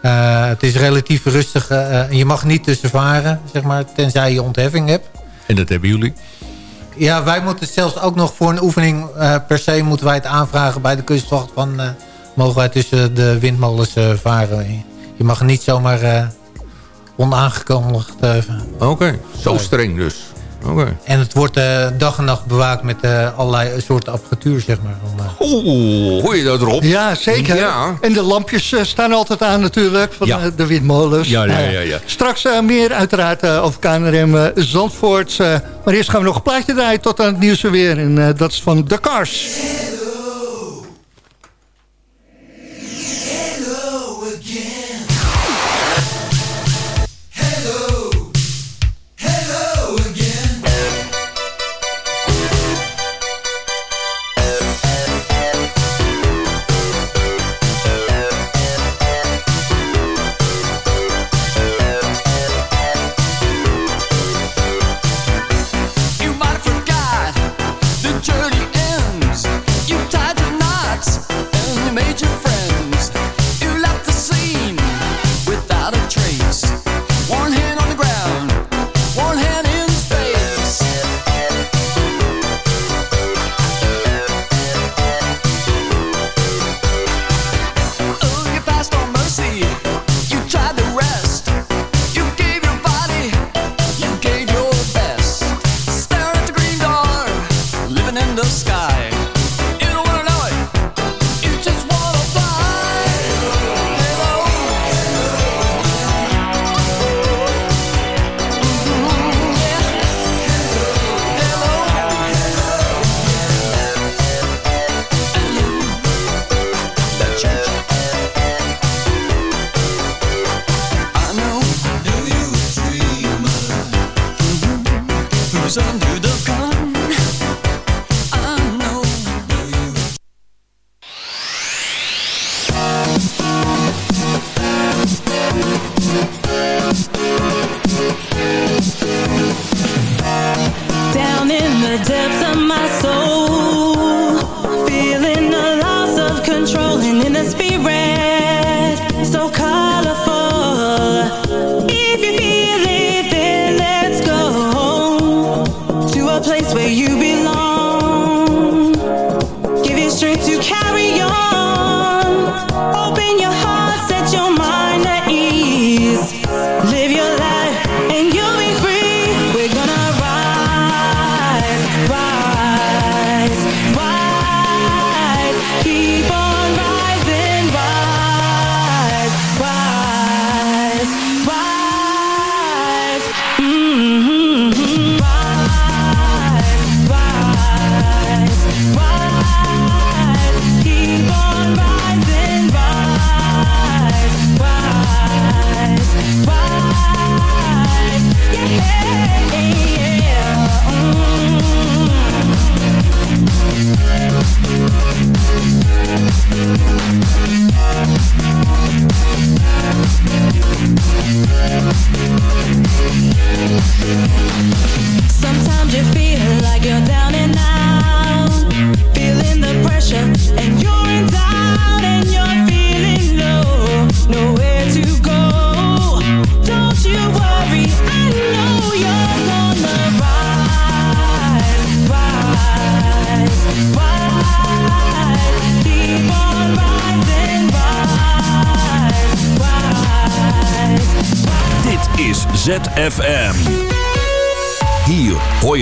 Eh, het is relatief rustig. je mag niet tussen varen, zeg maar, tenzij je ontheffing hebt. En dat hebben jullie? Ja, wij moeten zelfs ook nog voor een oefening per se moeten wij het aanvragen bij de kustwacht van mogen wij tussen de windmolens varen. Je mag niet zomaar onaangekondigd. Oké, zo streng dus. Oké. en het wordt eh, dag en nacht bewaakt met eh, allerlei soorten apparatuur, zeg maar. Om, eh, Oeh, hoor je dat erop? Ja, zeker. Ja. En de lampjes staan altijd aan natuurlijk van Ja. de windmolens. Ja, ja, Nou ja, ja. Straks meer uiteraard eh, over KNRM eh, Zandvoort. eh, maar eerst gaan we nog een plaatje draaien tot aan het nieuws weer. En eh, dat is van The Cars.